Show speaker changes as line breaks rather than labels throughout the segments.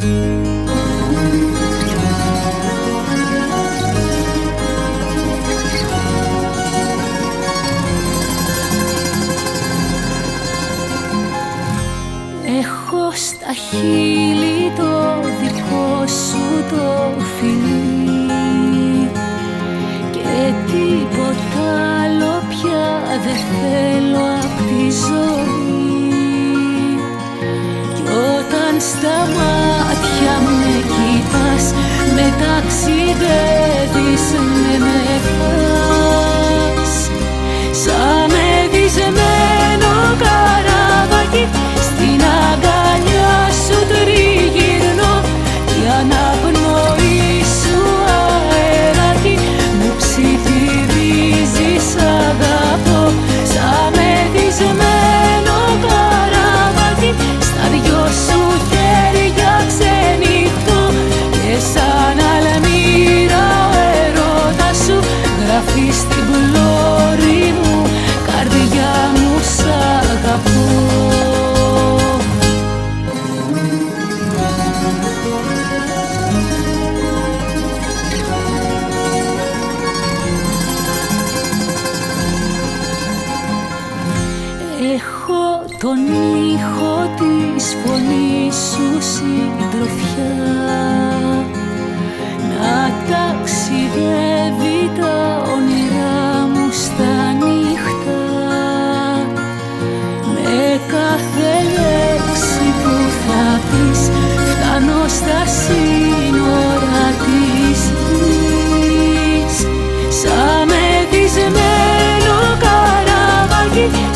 Έχω στα χείλη το δικό σου το φιλί και τίποτα άλλο πια δεν θέλω να τη такси φωνής σου συντροφιά. Να ταξιδεύει τα όνειρά μου στα νύχτα. Με κάθε λέξη που θα πεις φτάνω στα σύνορα της γης. Σαν καραβάκι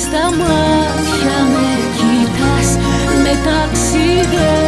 στα μάτια με κοιτάς με ταξιδεύεις.